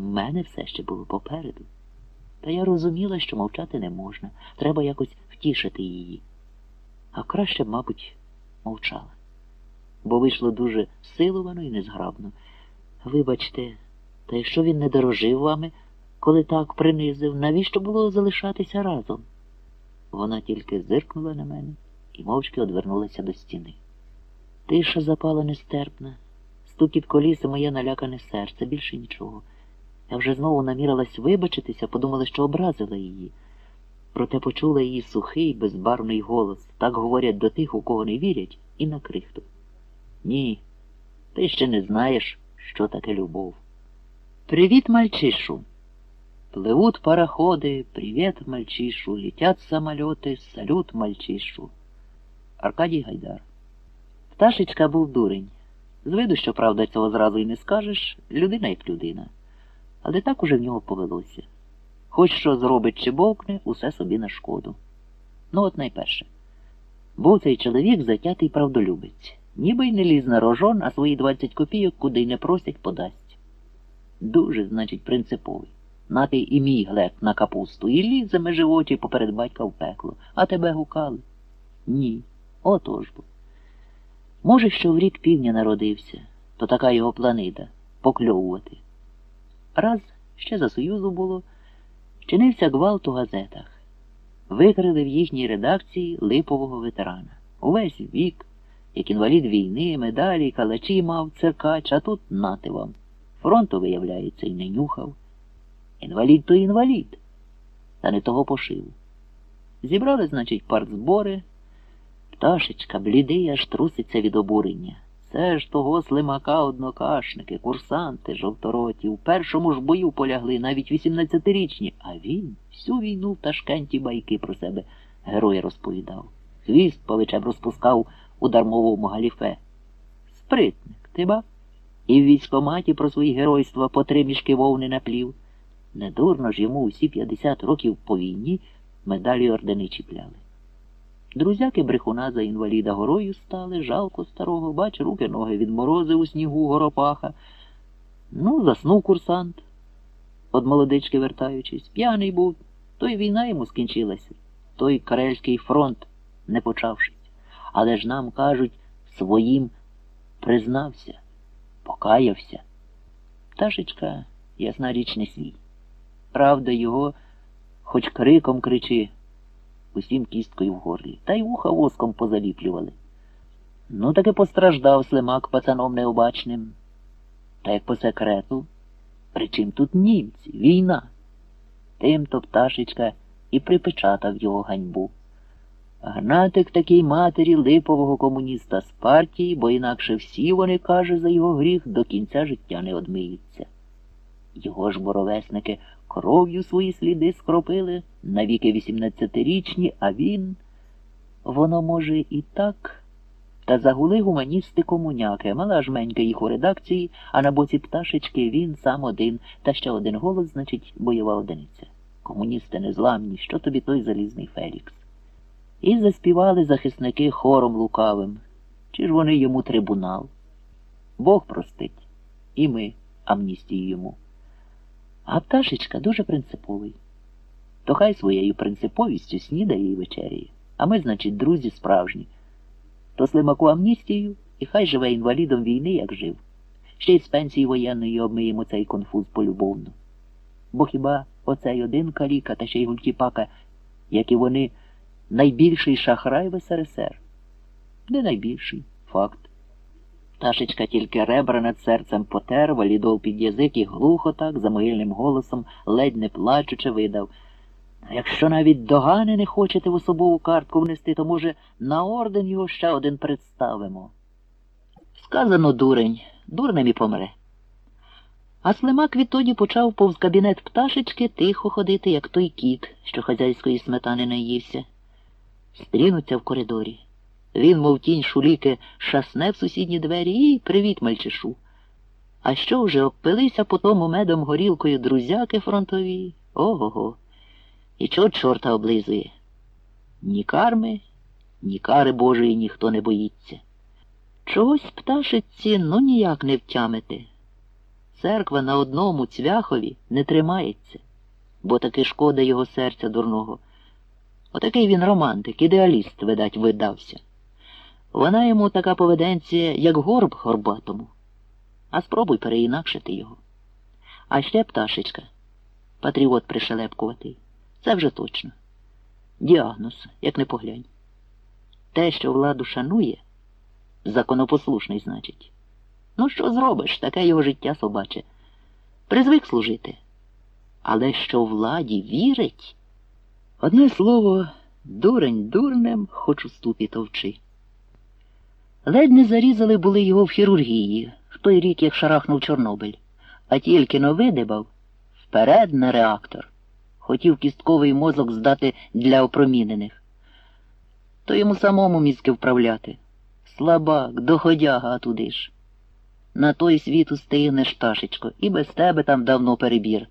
мене все ще було попереду. Та я розуміла, що мовчати не можна. Треба якось втішити її. А краще, б, мабуть, мовчала. Бо вийшло дуже силовано і незграбно. Вибачте, та якщо він не дорожив вами, коли так принизив, навіщо було залишатися разом? Вона тільки зиркнула на мене і мовчки одвернулася до стіни. Тиша запала нестерпна, стукіт коліс і моє налякане серце, більше нічого. Я вже знову намірилась вибачитися, подумала, що образила її. Проте почула її сухий, безбарвний голос. Так говорять до тих, у кого не вірять, і на крихту. Ні, ти ще не знаєш, що таке любов. Привіт, мальчишу. Плывут пароходы, привет, мальчишу, летят самолеты, салют, мальчишу. Аркадій Гайдар. Пташечка був дурень. З виду, що правда, цього зразу й не скажеш, людина як людина. Але так уже в нього повелося. Хоч що зробить чи бовкне, усе собі на шкоду. Ну, от найперше. Був цей чоловік затятий правдолюбець. Ніби й не ліз на рожон, а свої 20 копійок куди й не просять, подасть. Дуже, значить, принциповий. Нати і мій глек на капусту, і лізе межи очі поперед батька в пекло, а тебе гукали? Ні. Отож бо. Може, що в рік півня народився, то така його планида покльовувати. Раз ще за Союзу було, чинився гвалт у газетах. Викрили в їхній редакції липового ветерана. Увесь вік, як інвалід війни, медалі, калачі мав, циркач, а тут нати вам. Фронту, виявляється, і не нюхав. Інвалід то інвалід, та не того пошиву. Зібрали, значить, партзбори. Пташечка, блідий, аж труситься від обурення. Це ж того слимака однокашники, курсанти, жовтороті, у першому ж бою полягли, навіть 18-річні, а він всю війну в Ташкенті байки про себе герой розповідав. Хвіст повичем розпускав у дармовому галіфе. Спритник, ти ба? І в військоматі про свої геройства по три мішки вовни наплів. Недурно ж йому усі 50 років по війні медалі ордени чіпляли. Друзяки брехуна за інваліда горою стали, жалко старого, бач, руки ноги від морози у снігу горопаха. Ну, заснув курсант, од молодички вертаючись, п'яний був, то й війна йому скінчилася, той Карельський фронт не почавшись. Але ж нам кажуть, своїм признався, покаявся. Пташечка, ясна річ, не свій. Правда, його, хоч криком кричи, усім кісткою в горлі, та й вуха воском позаліплювали. Ну, таки постраждав слимак пацаном необачним. Та як по секрету, при чим тут німці, війна? Тим то пташечка і припечатав його ганьбу. Гнатик такій матері липового комуніста з партії, бо інакше всі вони, каже, за його гріх до кінця життя не одмиються. Його ж боровесники кров'ю свої сліди скропили, навіки вісімнадцятирічні, а він. Воно, може, і так. Та загули гуманісти комуняки, мала жменька їх у редакції, а на боці пташечки він сам один, та ще один голос, значить, бойова одиниця. Комуністи незламні, що тобі той залізний Фелікс. І заспівали захисники хором лукавим. Чи ж вони йому трибунал? Бог простить, і ми амністію йому. А пташечка дуже принциповий. То хай своєю принциповістю снідає і вечеряє. А ми, значить, друзі справжні. То слимаку амністію, і хай живе інвалідом війни, як жив. Ще й з пенсії воєнної обмиємо цей конфуз полюбовно. Бо хіба оцей один каліка та ще й гультіпака, як і вони, найбільший шахрай в СРСР? Не найбільший, факт. Пташечка тільки ребра над серцем потер, валідол під язик і глухо так, за могильним голосом, ледь не плачучи, видав. «А Якщо навіть догани не хочете в особову картку внести, то, може, на орден його ще один представимо. Сказано дурень, дурнем і помре. А слимак відтоді почав повз кабінет пташечки тихо ходити, як той кіт, що хазяйської сметани наївся. Стрінуться в коридорі. Він, мов тінь шуліки, шасне в сусідні двері і привіт, мальчишу. А що вже обпилися по тому медом горілкою друзяки фронтові? Ого-го. І чого чорта облизує? Ні карми, ні кари Божої ніхто не боїться. Чогось пташиці ну ніяк не втямити. церква на одному цвяхові не тримається, бо таки шкода його серця дурного. Отакий він романтик, ідеаліст, видать, видався. Вона йому така поведенція, як горб горбатому. А спробуй переінакшити його. А ще пташечка, патріот пришелепкуватий. Це вже точно. Діагноз, як не поглянь. Те, що владу шанує, законопослушний, значить. Ну, що зробиш, таке його життя собаче. Призвик служити. Але що владі вірить? Одне слово, дурень дурнем, хоч у ступі товчи. Ледь не зарізали були його в хірургії, в той рік, як шарахнув Чорнобиль, а тільки но видибав вперед на реактор. Хотів кістковий мозок здати для опромінених. То йому самому мізки вправляти. Слабак, доходяга туди ж. На той світ устигнеш, пташечко, і без тебе там давно перебір.